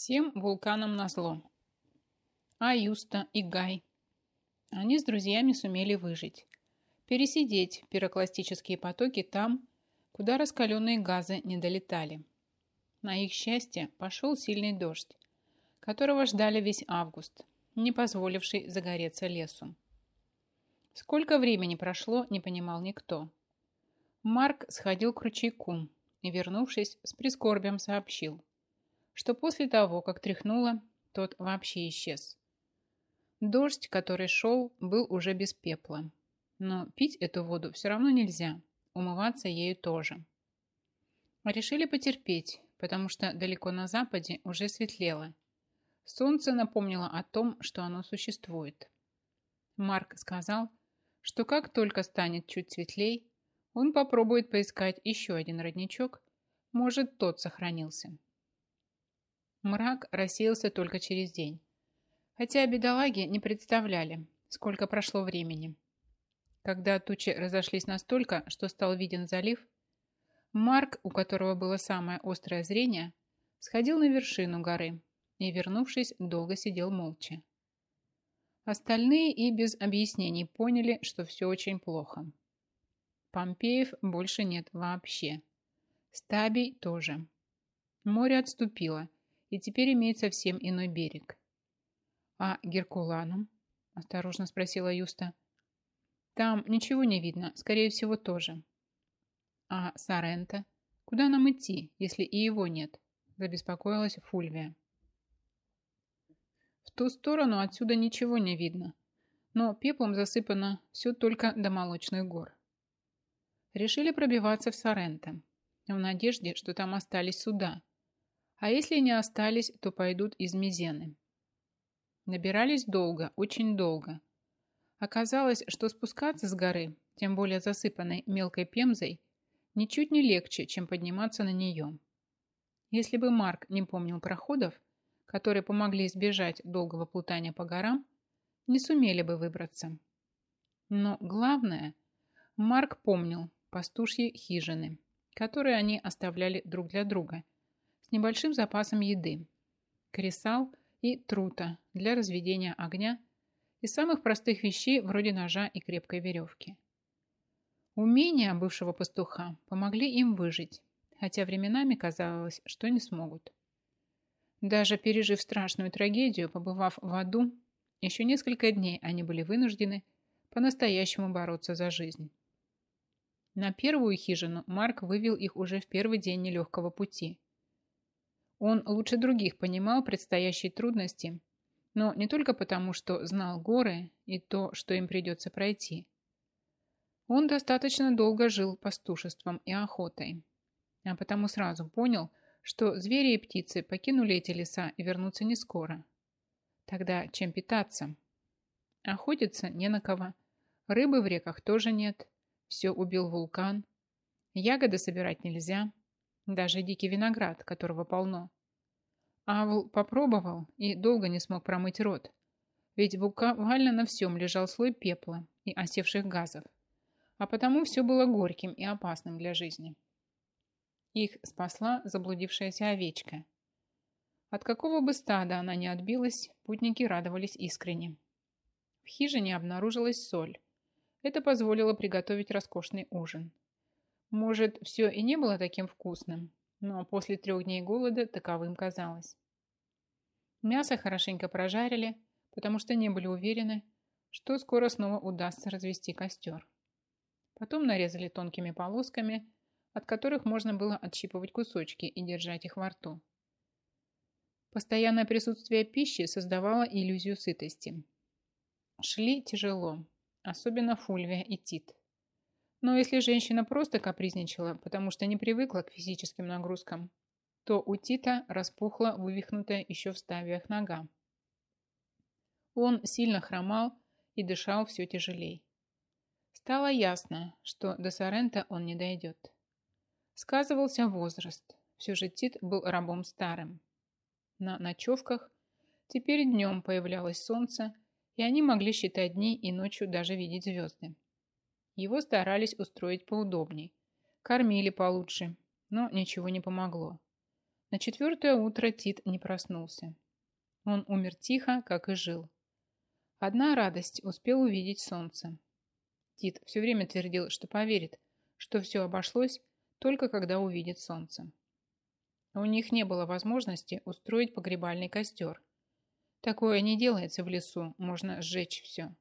Всем вулканам назло. А Юста и Гай. Они с друзьями сумели выжить. Пересидеть пирокластические потоки там, куда раскаленные газы не долетали. На их счастье пошел сильный дождь, которого ждали весь август, не позволивший загореться лесу. Сколько времени прошло, не понимал никто. Марк сходил к ручейку и, вернувшись, с прискорбием сообщил – что после того, как тряхнуло, тот вообще исчез. Дождь, который шел, был уже без пепла. Но пить эту воду все равно нельзя, умываться ею тоже. Решили потерпеть, потому что далеко на западе уже светлело. Солнце напомнило о том, что оно существует. Марк сказал, что как только станет чуть светлей, он попробует поискать еще один родничок, может, тот сохранился. Мрак рассеялся только через день. Хотя бедолаги не представляли, сколько прошло времени. Когда тучи разошлись настолько, что стал виден залив, Марк, у которого было самое острое зрение, сходил на вершину горы и, вернувшись, долго сидел молча. Остальные и без объяснений поняли, что все очень плохо. Помпеев больше нет вообще. Стабий тоже. Море отступило, и теперь имеет совсем иной берег. «А Геркуланум?» – осторожно спросила Юста. «Там ничего не видно, скорее всего, тоже». «А Сарента? Куда нам идти, если и его нет?» – забеспокоилась Фульвия. В ту сторону отсюда ничего не видно, но пеплом засыпано все только до молочных гор. Решили пробиваться в Соренто, в надежде, что там остались суда, а если не остались, то пойдут из Мизены. Набирались долго, очень долго. Оказалось, что спускаться с горы, тем более засыпанной мелкой пемзой, ничуть не легче, чем подниматься на нее. Если бы Марк не помнил проходов, которые помогли избежать долгого плутания по горам, не сумели бы выбраться. Но главное, Марк помнил пастушьи хижины, которые они оставляли друг для друга – с небольшим запасом еды, кресал и трута для разведения огня и самых простых вещей вроде ножа и крепкой веревки. Умения бывшего пастуха помогли им выжить, хотя временами казалось, что не смогут. Даже пережив страшную трагедию, побывав в аду, еще несколько дней они были вынуждены по-настоящему бороться за жизнь. На первую хижину Марк вывел их уже в первый день нелегкого пути. Он лучше других понимал предстоящие трудности, но не только потому, что знал горы и то, что им придется пройти. Он достаточно долго жил пастушеством и охотой, а потому сразу понял, что звери и птицы покинули эти леса и вернутся не скоро. Тогда чем питаться? Охотиться не на кого. Рыбы в реках тоже нет. Все убил вулкан. Ягоды собирать нельзя. Даже дикий виноград, которого полно. Авл попробовал и долго не смог промыть рот, ведь буквально на всем лежал слой пепла и осевших газов, а потому все было горьким и опасным для жизни. Их спасла заблудившаяся овечка. От какого бы стада она ни отбилась, путники радовались искренне. В хижине обнаружилась соль. Это позволило приготовить роскошный ужин. Может, все и не было таким вкусным, но после трех дней голода таковым казалось. Мясо хорошенько прожарили, потому что не были уверены, что скоро снова удастся развести костер. Потом нарезали тонкими полосками, от которых можно было отщипывать кусочки и держать их во рту. Постоянное присутствие пищи создавало иллюзию сытости. Шли тяжело, особенно Фульвия и Тит. Но если женщина просто капризничала, потому что не привыкла к физическим нагрузкам, то у Тита распухла вывихнутая еще в ставиях нога. Он сильно хромал и дышал все тяжелей. Стало ясно, что до Сорента он не дойдет. Сказывался возраст. Все же Тит был рабом старым. На ночевках теперь днем появлялось солнце, и они могли считать дни и ночью даже видеть звезды. Его старались устроить поудобней, кормили получше, но ничего не помогло. На четвертое утро Тит не проснулся. Он умер тихо, как и жил. Одна радость – успел увидеть солнце. Тит все время твердил, что поверит, что все обошлось, только когда увидит солнце. У них не было возможности устроить погребальный костер. Такое не делается в лесу, можно сжечь все.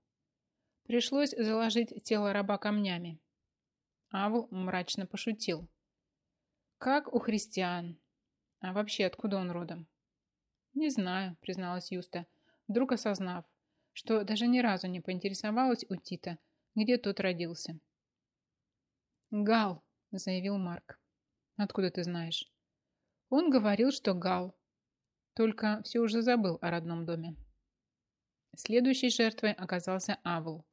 Пришлось заложить тело раба камнями. Авл мрачно пошутил. Как у христиан. А вообще, откуда он родом? Не знаю, призналась Юста, вдруг осознав, что даже ни разу не поинтересовалась у Тита, где тот родился. Гал, заявил Марк. Откуда ты знаешь? Он говорил, что Гал. Только все уже забыл о родном доме. Следующей жертвой оказался Авл.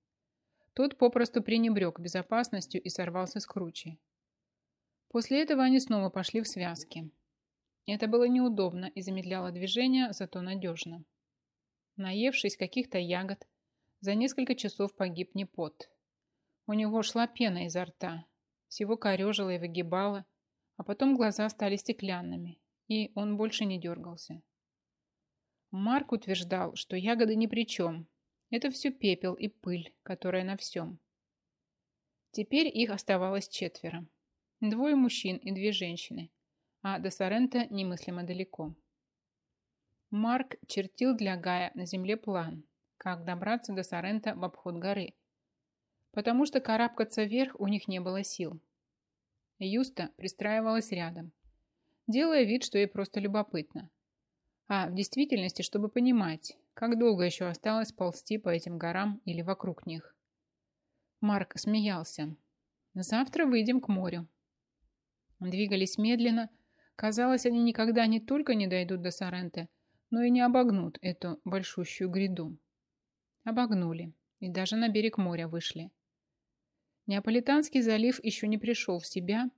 Тот попросту пренебрег безопасностью и сорвался с кручи. После этого они снова пошли в связки. Это было неудобно и замедляло движение, зато надежно. Наевшись каких-то ягод, за несколько часов погиб Непот. У него шла пена изо рта, всего корежило и выгибало, а потом глаза стали стеклянными, и он больше не дергался. Марк утверждал, что ягоды ни при чем. Это все пепел и пыль, которая на всем. Теперь их оставалось четверо. Двое мужчин и две женщины, а до Сорента немыслимо далеко. Марк чертил для Гая на земле план, как добраться до Сорента в обход горы, потому что карабкаться вверх у них не было сил. Юста пристраивалась рядом, делая вид, что ей просто любопытно. А в действительности, чтобы понимать, как долго еще осталось ползти по этим горам или вокруг них. Марк смеялся. «Завтра выйдем к морю». Двигались медленно. Казалось, они никогда не только не дойдут до Соренте, но и не обогнут эту большущую гряду. Обогнули и даже на берег моря вышли. Неаполитанский залив еще не пришел в себя.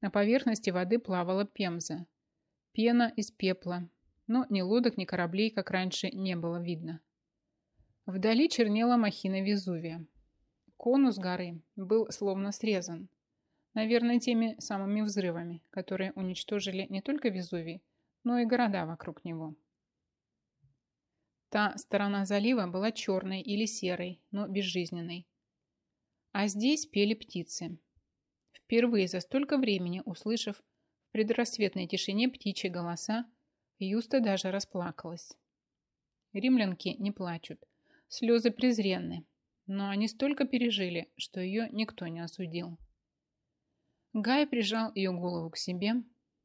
На поверхности воды плавала пемза. Пена из пепла. Но ни лодок, ни кораблей, как раньше, не было видно. Вдали чернела махина Везувия. Конус горы был словно срезан. Наверное, теми самыми взрывами, которые уничтожили не только Везувий, но и города вокруг него. Та сторона залива была черной или серой, но безжизненной. А здесь пели птицы. Впервые за столько времени, услышав в предрассветной тишине птичьи голоса, Юста даже расплакалась. Римлянки не плачут, слезы презренны, но они столько пережили, что ее никто не осудил. Гай прижал ее голову к себе,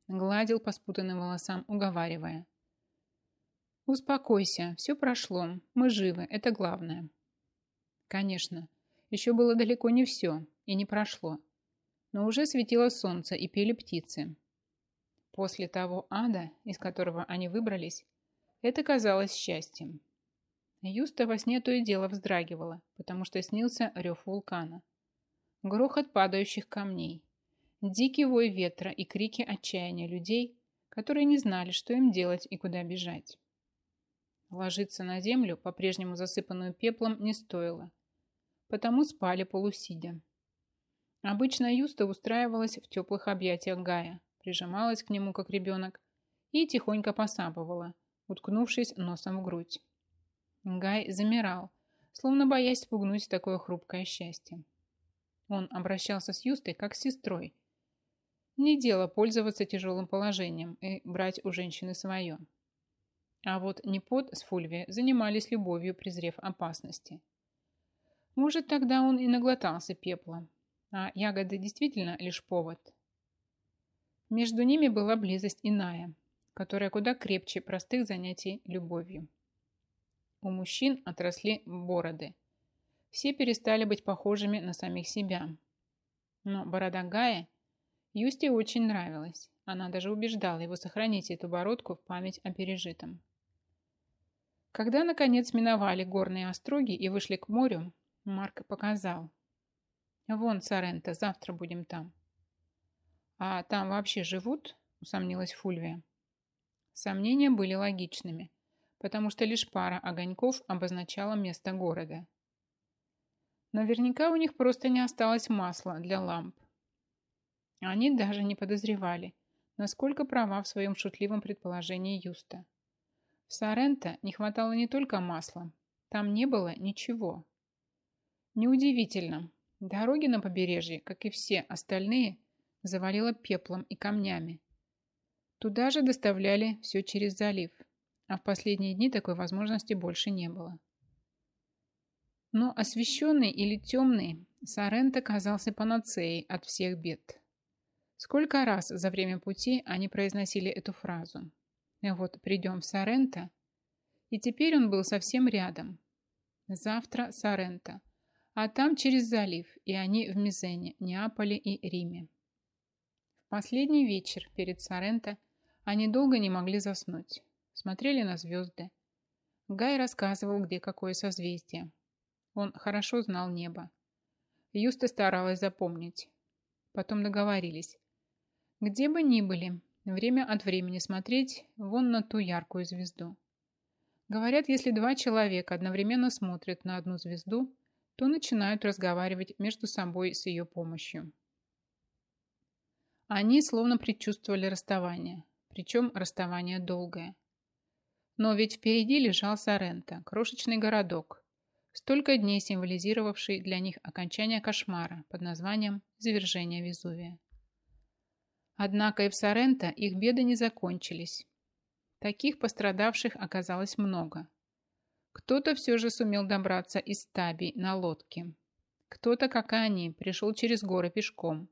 гладил по спутанным волосам, уговаривая. «Успокойся, все прошло, мы живы, это главное». Конечно, еще было далеко не все и не прошло. Но уже светило солнце и пели птицы. После того ада, из которого они выбрались, это казалось счастьем. Юста во сне то и дело вздрагивала, потому что снился рев вулкана. Грохот падающих камней, дикий вой ветра и крики отчаяния людей, которые не знали, что им делать и куда бежать. Ложиться на землю, по-прежнему засыпанную пеплом, не стоило потому спали полусидя. Обычно Юста устраивалась в теплых объятиях Гая, прижималась к нему, как ребенок, и тихонько посапывала, уткнувшись носом в грудь. Гай замирал, словно боясь спугнуть такое хрупкое счастье. Он обращался с Юстой как с сестрой. Не дело пользоваться тяжелым положением и брать у женщины свое. А вот Непот с Фульви занимались любовью, презрев опасности. Может, тогда он и наглотался пепла, а ягоды действительно лишь повод. Между ними была близость иная, которая куда крепче простых занятий любовью. У мужчин отросли бороды. Все перестали быть похожими на самих себя. Но борода Гая Юсте очень нравилась. Она даже убеждала его сохранить эту бородку в память о пережитом. Когда, наконец, миновали горные остроги и вышли к морю, Марк показал. Вон Соренто, завтра будем там. А там вообще живут? Усомнилась Фульвия. Сомнения были логичными, потому что лишь пара огоньков обозначала место города. Наверняка у них просто не осталось масла для ламп. Они даже не подозревали, насколько права в своем шутливом предположении Юста. В Соренто не хватало не только масла, там не было ничего. Неудивительно, дороги на побережье, как и все остальные, завалило пеплом и камнями. Туда же доставляли все через залив, а в последние дни такой возможности больше не было. Но освещенный или темный, Соренто казался панацеей от всех бед. Сколько раз за время пути они произносили эту фразу. Вот придем в Соренто, и теперь он был совсем рядом. Завтра Соренто, а там через залив, и они в Мизене, Неаполе и Риме. Последний вечер перед Соренто они долго не могли заснуть. Смотрели на звезды. Гай рассказывал, где какое созвездие. Он хорошо знал небо. Юста старалась запомнить. Потом договорились. Где бы ни были, время от времени смотреть вон на ту яркую звезду. Говорят, если два человека одновременно смотрят на одну звезду, то начинают разговаривать между собой с ее помощью. Они словно предчувствовали расставание, причем расставание долгое. Но ведь впереди лежал Соренто, крошечный городок, столько дней символизировавший для них окончание кошмара под названием «Завержение Везувия». Однако и в Соренто их беды не закончились. Таких пострадавших оказалось много. Кто-то все же сумел добраться из Таби на лодке. Кто-то, как и они, пришел через горы пешком.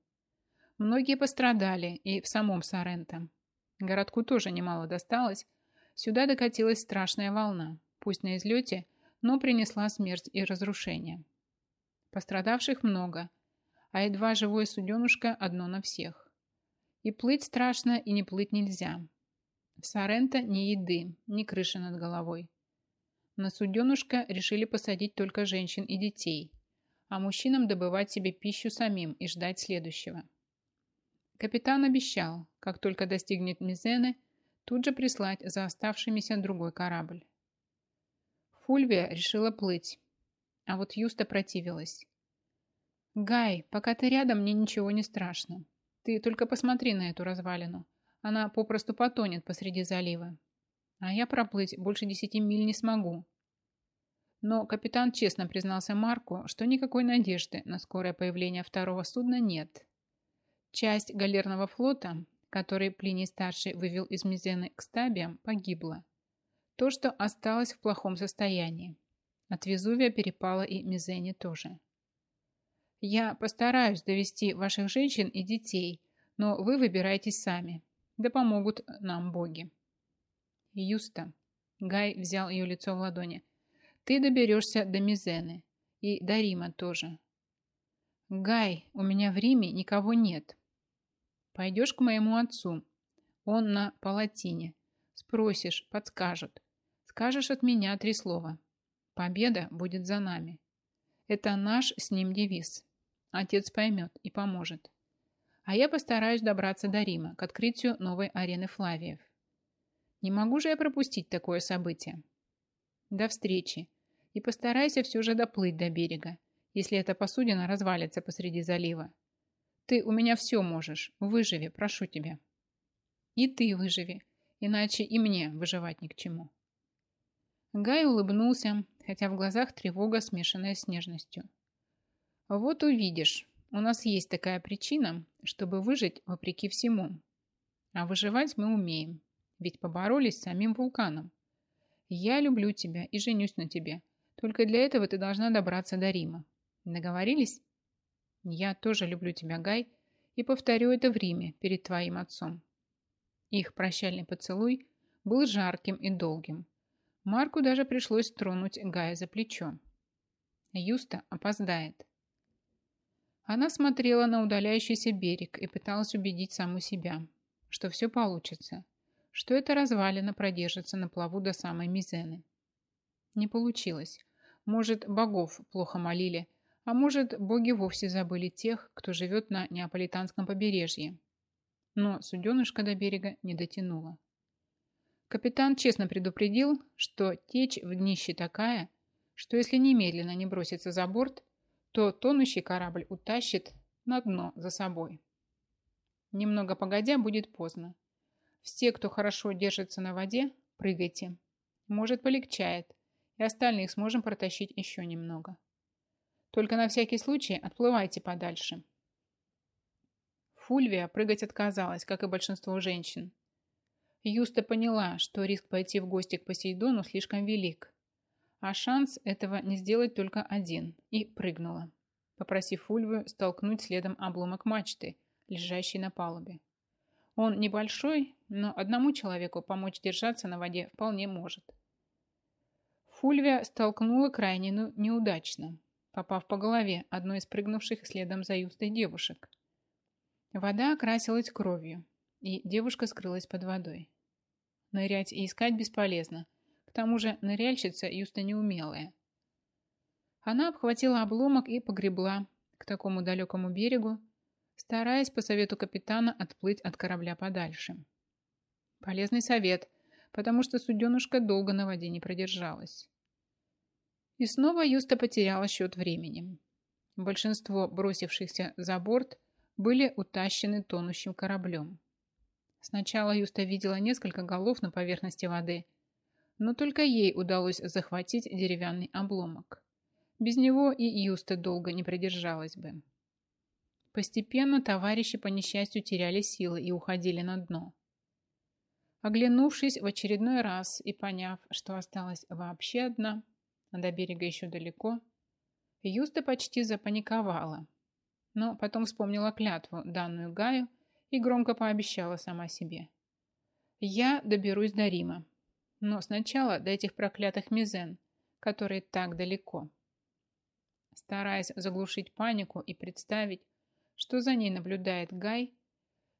Многие пострадали и в самом Соренто. Городку тоже немало досталось. Сюда докатилась страшная волна, пусть на излете, но принесла смерть и разрушение. Пострадавших много, а едва живое суденушка одно на всех. И плыть страшно, и не плыть нельзя. В Соренто ни еды, ни крыши над головой. На суденушка решили посадить только женщин и детей, а мужчинам добывать себе пищу самим и ждать следующего. Капитан обещал, как только достигнет Мизены, тут же прислать за оставшимися другой корабль. Фульвия решила плыть, а вот Юста противилась. «Гай, пока ты рядом, мне ничего не страшно. Ты только посмотри на эту развалину. Она попросту потонет посреди залива. А я проплыть больше десяти миль не смогу. Но капитан честно признался Марку, что никакой надежды на скорое появление второго судна нет. Часть галерного флота, который Плиний-старший вывел из Мизены к Стабиям, погибла. То, что осталось в плохом состоянии. От Везувия перепало и Мизене тоже. Я постараюсь довести ваших женщин и детей, но вы выбирайтесь сами. Да помогут нам боги. Юста. Гай взял ее лицо в ладони. Ты доберешься до Мизены. И до Рима тоже. Гай, у меня в Риме никого нет. Пойдешь к моему отцу. Он на палатине. Спросишь, подскажут. Скажешь от меня три слова. Победа будет за нами. Это наш с ним девиз. Отец поймет и поможет. А я постараюсь добраться до Рима, к открытию новой арены Флавиев. Не могу же я пропустить такое событие. До встречи. И постарайся все же доплыть до берега, если эта посудина развалится посреди залива. Ты у меня все можешь. Выживи, прошу тебя. И ты выживи, иначе и мне выживать ни к чему. Гай улыбнулся, хотя в глазах тревога, смешанная с нежностью. Вот увидишь, у нас есть такая причина, чтобы выжить вопреки всему. А выживать мы умеем, ведь поборолись с самим вулканом. Я люблю тебя и женюсь на тебе. Только для этого ты должна добраться до Рима. Договорились? Я тоже люблю тебя, Гай, и повторю это в Риме перед твоим отцом. Их прощальный поцелуй был жарким и долгим. Марку даже пришлось тронуть Гая за плечо. Юста опоздает. Она смотрела на удаляющийся берег и пыталась убедить саму себя, что все получится, что эта развалина продержится на плаву до самой Мизены. Не получилось. Может, богов плохо молили, а может, боги вовсе забыли тех, кто живет на неаполитанском побережье. Но суденышко до берега не дотянуло. Капитан честно предупредил, что течь в днище такая, что если немедленно не броситься за борт, то тонущий корабль утащит на дно за собой. Немного погодя, будет поздно. Все, кто хорошо держится на воде, прыгайте. Может, полегчает, и остальных сможем протащить еще немного. Только на всякий случай отплывайте подальше. Фульвия прыгать отказалась, как и большинство женщин. Юста поняла, что риск пойти в гости к Посейдону слишком велик, а шанс этого не сделать только один, и прыгнула, попросив Фульвию столкнуть следом обломок мачты, лежащий на палубе. Он небольшой, но одному человеку помочь держаться на воде вполне может. Фульвия столкнула крайне неудачно, попав по голове одной из прыгнувших следом за Юстой девушек. Вода окрасилась кровью, и девушка скрылась под водой. Нырять и искать бесполезно. К тому же ныряльщица Юста неумелая. Она обхватила обломок и погребла к такому далекому берегу, стараясь по совету капитана отплыть от корабля подальше. Полезный совет, потому что суденушка долго на воде не продержалась. И снова Юста потеряла счет времени. Большинство бросившихся за борт были утащены тонущим кораблем. Сначала Юста видела несколько голов на поверхности воды, но только ей удалось захватить деревянный обломок. Без него и Юста долго не продержалась бы. Постепенно товарищи по несчастью теряли силы и уходили на дно. Оглянувшись в очередной раз и поняв, что осталась вообще одна, а до берега еще далеко, Юста почти запаниковала, но потом вспомнила клятву, данную Гаю, и громко пообещала сама себе. «Я доберусь до Рима, но сначала до этих проклятых мизен, которые так далеко». Стараясь заглушить панику и представить, что за ней наблюдает Гай,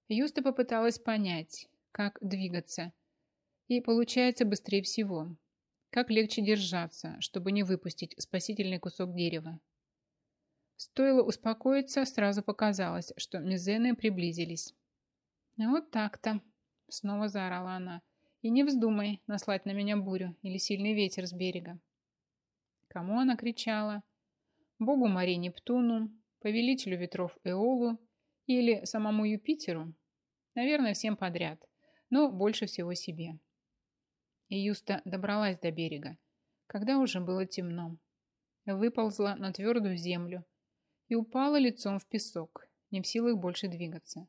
Юста попыталась понять, как двигаться, и получается быстрее всего, как легче держаться, чтобы не выпустить спасительный кусок дерева. Стоило успокоиться, сразу показалось, что мизены приблизились. «Вот так-то», — снова заорала она. «И не вздумай наслать на меня бурю или сильный ветер с берега». Кому она кричала? Богу Марии Нептуну, повелителю ветров Эолу или самому Юпитеру? Наверное, всем подряд, но больше всего себе. И Юста добралась до берега, когда уже было темно. Выползла на твердую землю и упала лицом в песок, не в силах больше двигаться.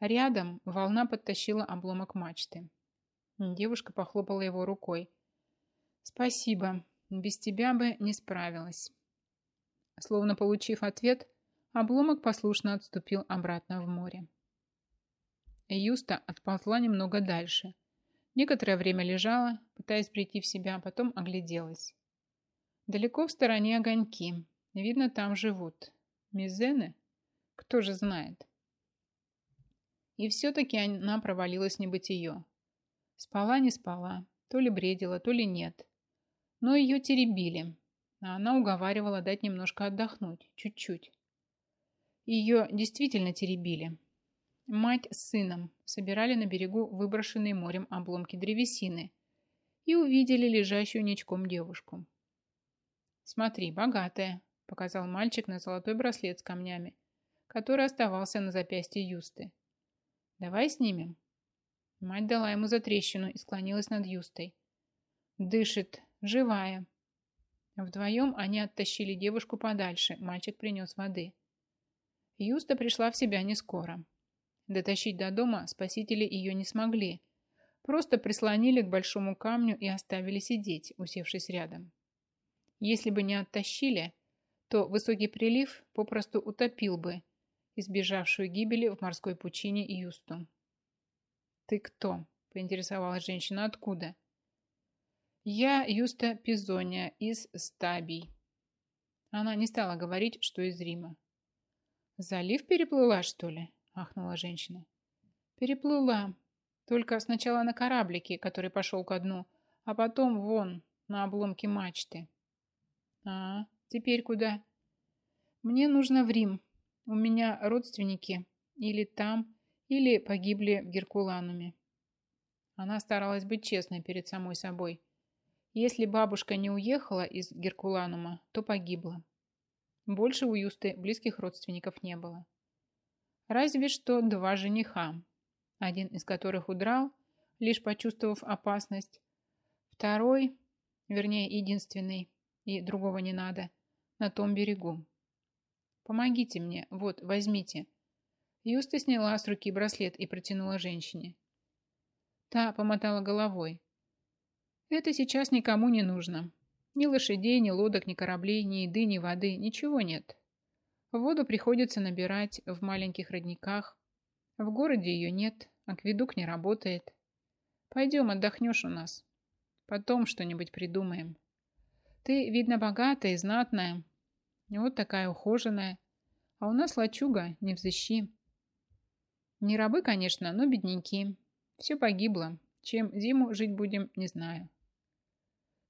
Рядом волна подтащила обломок мачты. Девушка похлопала его рукой. «Спасибо, без тебя бы не справилась». Словно получив ответ, обломок послушно отступил обратно в море. Юста отползла немного дальше. Некоторое время лежала, пытаясь прийти в себя, а потом огляделась. Далеко в стороне огоньки. Видно, там живут. Мизены? Кто же знает? И все-таки она провалилась в небытие. Спала не спала, то ли бредила, то ли нет. Но ее теребили, а она уговаривала дать немножко отдохнуть, чуть-чуть. Ее действительно теребили. Мать с сыном собирали на берегу выброшенные морем обломки древесины и увидели лежащую ничком девушку. «Смотри, богатая», – показал мальчик на золотой браслет с камнями, который оставался на запястье Юсты. Давай снимем. Мать дала ему затрещину и склонилась над Юстой. Дышит, живая. Вдвоем они оттащили девушку подальше, мальчик принес воды. Юста пришла в себя не скоро. Дотащить до дома спасители ее не смогли. Просто прислонили к большому камню и оставили сидеть, усевшись рядом. Если бы не оттащили, то высокий прилив попросту утопил бы избежавшую гибели в морской пучине Юсту. «Ты кто?» – поинтересовалась женщина. «Откуда?» «Я Юста Пизония из Стабий». Она не стала говорить, что из Рима. «Залив переплыла, что ли?» – ахнула женщина. «Переплыла. Только сначала на кораблике, который пошел ко дну, а потом вон, на обломке мачты». «А, теперь куда?» «Мне нужно в Рим. У меня родственники или там, или погибли в Геркулануме. Она старалась быть честной перед самой собой. Если бабушка не уехала из Геркуланума, то погибла. Больше у Юсты близких родственников не было. Разве что два жениха, один из которых удрал, лишь почувствовав опасность, второй, вернее, единственный, и другого не надо, на том берегу. Помогите мне, вот, возьмите. Юста сняла с руки браслет и протянула женщине. Та помотала головой. Это сейчас никому не нужно. Ни лошадей, ни лодок, ни кораблей, ни еды, ни воды, ничего нет. Воду приходится набирать в маленьких родниках. В городе ее нет, акведук не работает. Пойдем, отдохнешь у нас. Потом что-нибудь придумаем. Ты, видно, богатая и знатная. Вот такая ухоженная. А у нас лачуга, не взыщи. Не рабы, конечно, но бедняки. Все погибло. Чем зиму жить будем, не знаю.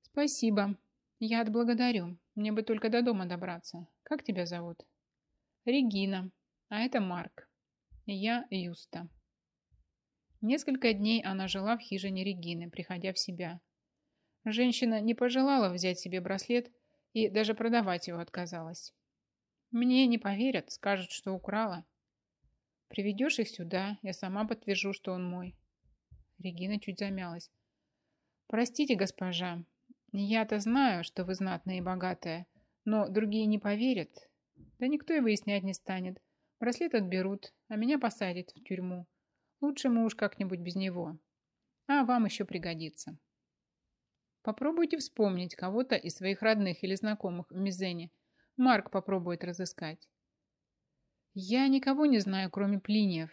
Спасибо. Я отблагодарю. Мне бы только до дома добраться. Как тебя зовут? Регина. А это Марк. Я Юста. Несколько дней она жила в хижине Регины, приходя в себя. Женщина не пожелала взять себе браслет и даже продавать его отказалась. Мне не поверят, скажут, что украла. Приведешь их сюда, я сама подтвержу, что он мой. Регина чуть замялась. Простите, госпожа, я-то знаю, что вы знатная и богатая, но другие не поверят. Да никто и выяснять не станет. Браслет отберут, а меня посадят в тюрьму. Лучше мы уж как-нибудь без него. А вам еще пригодится. Попробуйте вспомнить кого-то из своих родных или знакомых в Мизене. Марк попробует разыскать. Я никого не знаю, кроме Плиниев.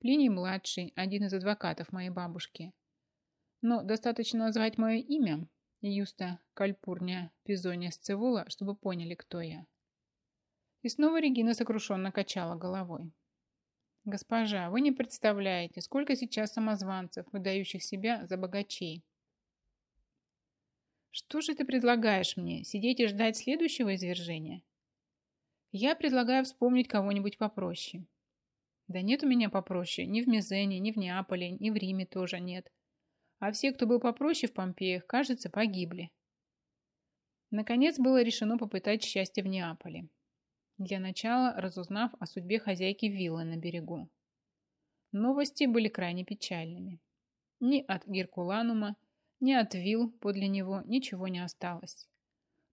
Плиний-младший, один из адвокатов моей бабушки. Но достаточно назвать мое имя, Юста Кальпурня Пизония Сцевула, чтобы поняли, кто я. И снова Регина сокрушенно качала головой. «Госпожа, вы не представляете, сколько сейчас самозванцев, выдающих себя за богачей. Что же ты предлагаешь мне, сидеть и ждать следующего извержения? Я предлагаю вспомнить кого-нибудь попроще. Да нет у меня попроще, ни в Мизене, ни в Неаполе, ни в Риме тоже нет. А все, кто был попроще в Помпеях, кажется, погибли. Наконец было решено попытать счастье в Неаполе. Для начала разузнав о судьбе хозяйки виллы на берегу. Новости были крайне печальными. Ни от Геркуланума, ни от вилл подле него ничего не осталось.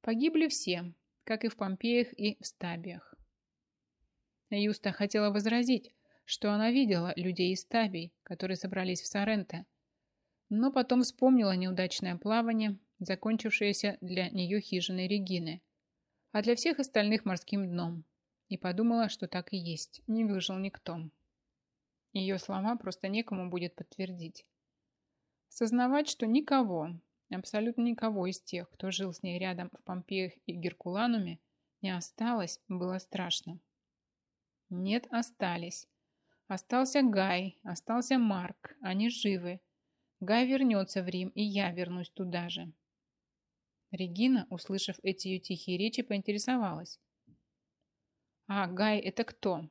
Погибли все, как и в Помпеях и в Стабиях. Юста хотела возразить, что она видела людей из Стабий, которые собрались в Соренто, но потом вспомнила неудачное плавание, закончившееся для нее хижиной Регины, а для всех остальных морским дном, и подумала, что так и есть, не выжил никто. Ее слова просто некому будет подтвердить. Сознавать, что никого, абсолютно никого из тех, кто жил с ней рядом в Помпеях и Геркулануме, не осталось, было страшно. Нет, остались. Остался Гай, остался Марк, они живы. Гай вернется в Рим, и я вернусь туда же. Регина, услышав эти ее тихие речи, поинтересовалась. «А Гай это кто?»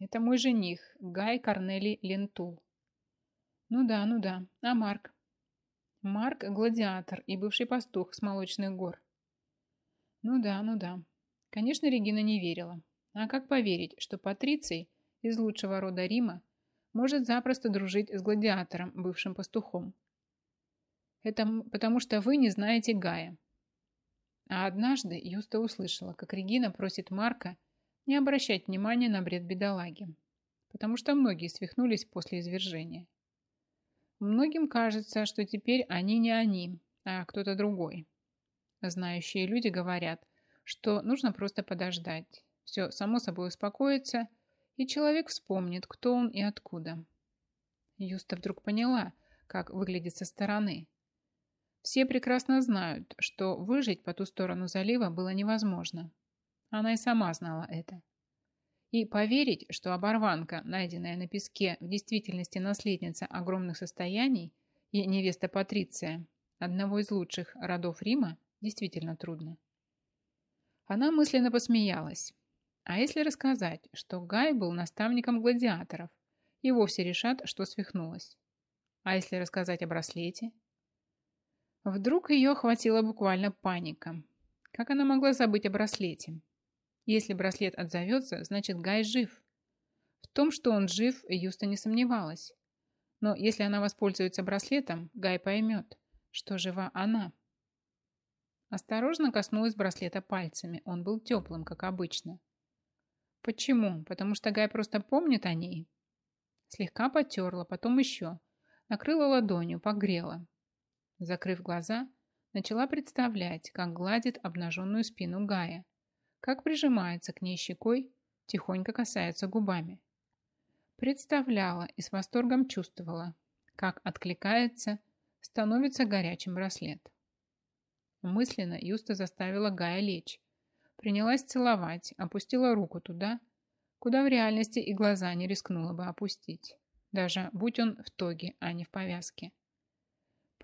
«Это мой жених, Гай Корнелий Лентул». «Ну да, ну да. А Марк?» «Марк – гладиатор и бывший пастух с молочных гор». «Ну да, ну да». Конечно, Регина не верила. А как поверить, что Патриций из лучшего рода Рима может запросто дружить с гладиатором, бывшим пастухом. Это потому, что вы не знаете Гая. А однажды Юста услышала, как Регина просит Марка не обращать внимания на бред бедолаги, потому что многие свихнулись после извержения. Многим кажется, что теперь они не они, а кто-то другой. Знающие люди говорят, что нужно просто подождать. Все само собой успокоится – и человек вспомнит, кто он и откуда. Юста вдруг поняла, как выглядит со стороны. Все прекрасно знают, что выжить по ту сторону залива было невозможно. Она и сама знала это. И поверить, что оборванка, найденная на песке, в действительности наследница огромных состояний и невеста Патриция, одного из лучших родов Рима, действительно трудно. Она мысленно посмеялась. А если рассказать, что Гай был наставником гладиаторов, и вовсе решат, что свихнулась? А если рассказать о браслете? Вдруг ее охватила буквально паника. Как она могла забыть о браслете? Если браслет отзовется, значит Гай жив. В том, что он жив, Юста не сомневалась. Но если она воспользуется браслетом, Гай поймет, что жива она. Осторожно коснулась браслета пальцами. Он был теплым, как обычно. Почему? Потому что Гай просто помнит о ней. Слегка потерла, потом еще. Накрыла ладонью, погрела. Закрыв глаза, начала представлять, как гладит обнаженную спину Гая, как прижимается к ней щекой, тихонько касается губами. Представляла и с восторгом чувствовала, как откликается, становится горячим браслет. Мысленно Юста заставила Гая лечь. Принялась целовать, опустила руку туда, куда в реальности и глаза не рискнула бы опустить, даже будь он в тоге, а не в повязке.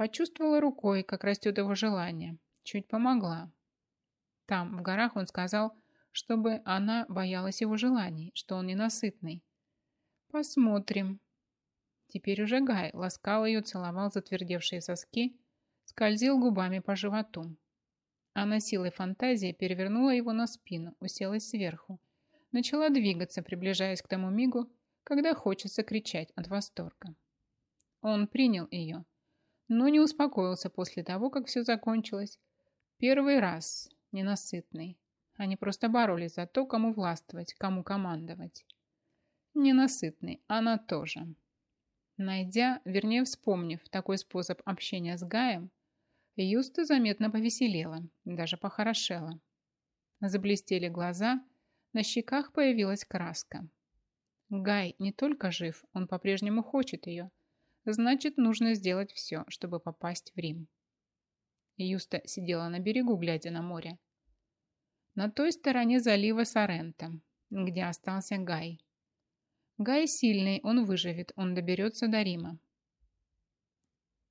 Почувствовала рукой, как растет его желание, чуть помогла. Там, в горах, он сказал, чтобы она боялась его желаний, что он ненасытный. Посмотрим. Теперь уже Гай ласкал ее, целовал затвердевшие соски, скользил губами по животу. Она силой фантазии перевернула его на спину, уселась сверху. Начала двигаться, приближаясь к тому мигу, когда хочется кричать от восторга. Он принял ее, но не успокоился после того, как все закончилось. Первый раз, ненасытный. Они просто боролись за то, кому властвовать, кому командовать. Ненасытный, она тоже. Найдя, вернее вспомнив такой способ общения с Гаем, Юста заметно повеселела, даже похорошела. Заблестели глаза, на щеках появилась краска. Гай не только жив, он по-прежнему хочет ее. Значит, нужно сделать все, чтобы попасть в Рим. Юста сидела на берегу, глядя на море. На той стороне залива Соренто, где остался Гай. Гай сильный, он выживет, он доберется до Рима.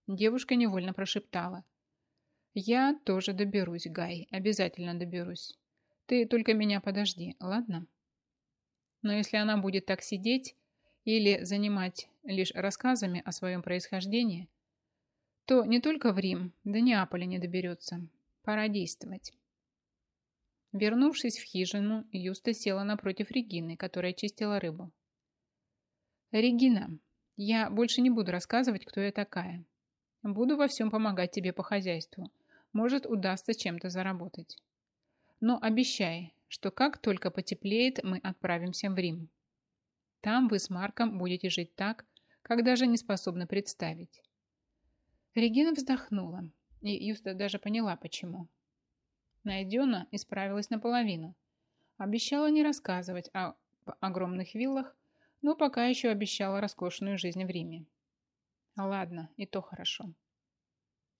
Девушка невольно прошептала. Я тоже доберусь, Гай, обязательно доберусь. Ты только меня подожди, ладно? Но если она будет так сидеть или занимать лишь рассказами о своем происхождении, то не только в Рим, до Неаполя не доберется. Пора действовать. Вернувшись в хижину, Юста села напротив Регины, которая чистила рыбу. «Регина, я больше не буду рассказывать, кто я такая. Буду во всем помогать тебе по хозяйству. Может, удастся чем-то заработать. Но обещай, что как только потеплеет, мы отправимся в Рим. Там вы с Марком будете жить так, как даже не способны представить. Регина вздохнула, и Юста даже поняла, почему. Найдена исправилась наполовину. Обещала не рассказывать о огромных виллах, но пока еще обещала роскошную жизнь в Риме. Ладно, и то хорошо.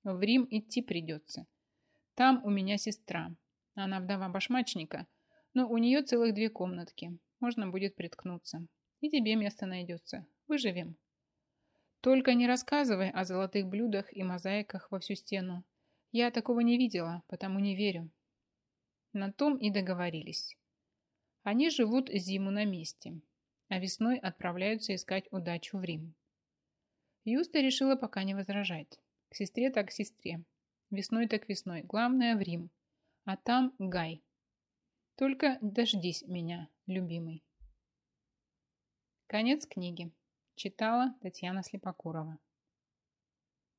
В Рим идти придется. Там у меня сестра. Она вдова башмачника, но у нее целых две комнатки. Можно будет приткнуться. И тебе место найдется. Выживем. Только не рассказывай о золотых блюдах и мозаиках во всю стену. Я такого не видела, потому не верю. На том и договорились. Они живут зиму на месте, а весной отправляются искать удачу в Рим. Юста решила пока не возражать. К сестре так к сестре. Весной так весной. Главное в Рим. А там Гай. Только дождись меня, любимый. Конец книги. Читала Татьяна Слепокурова.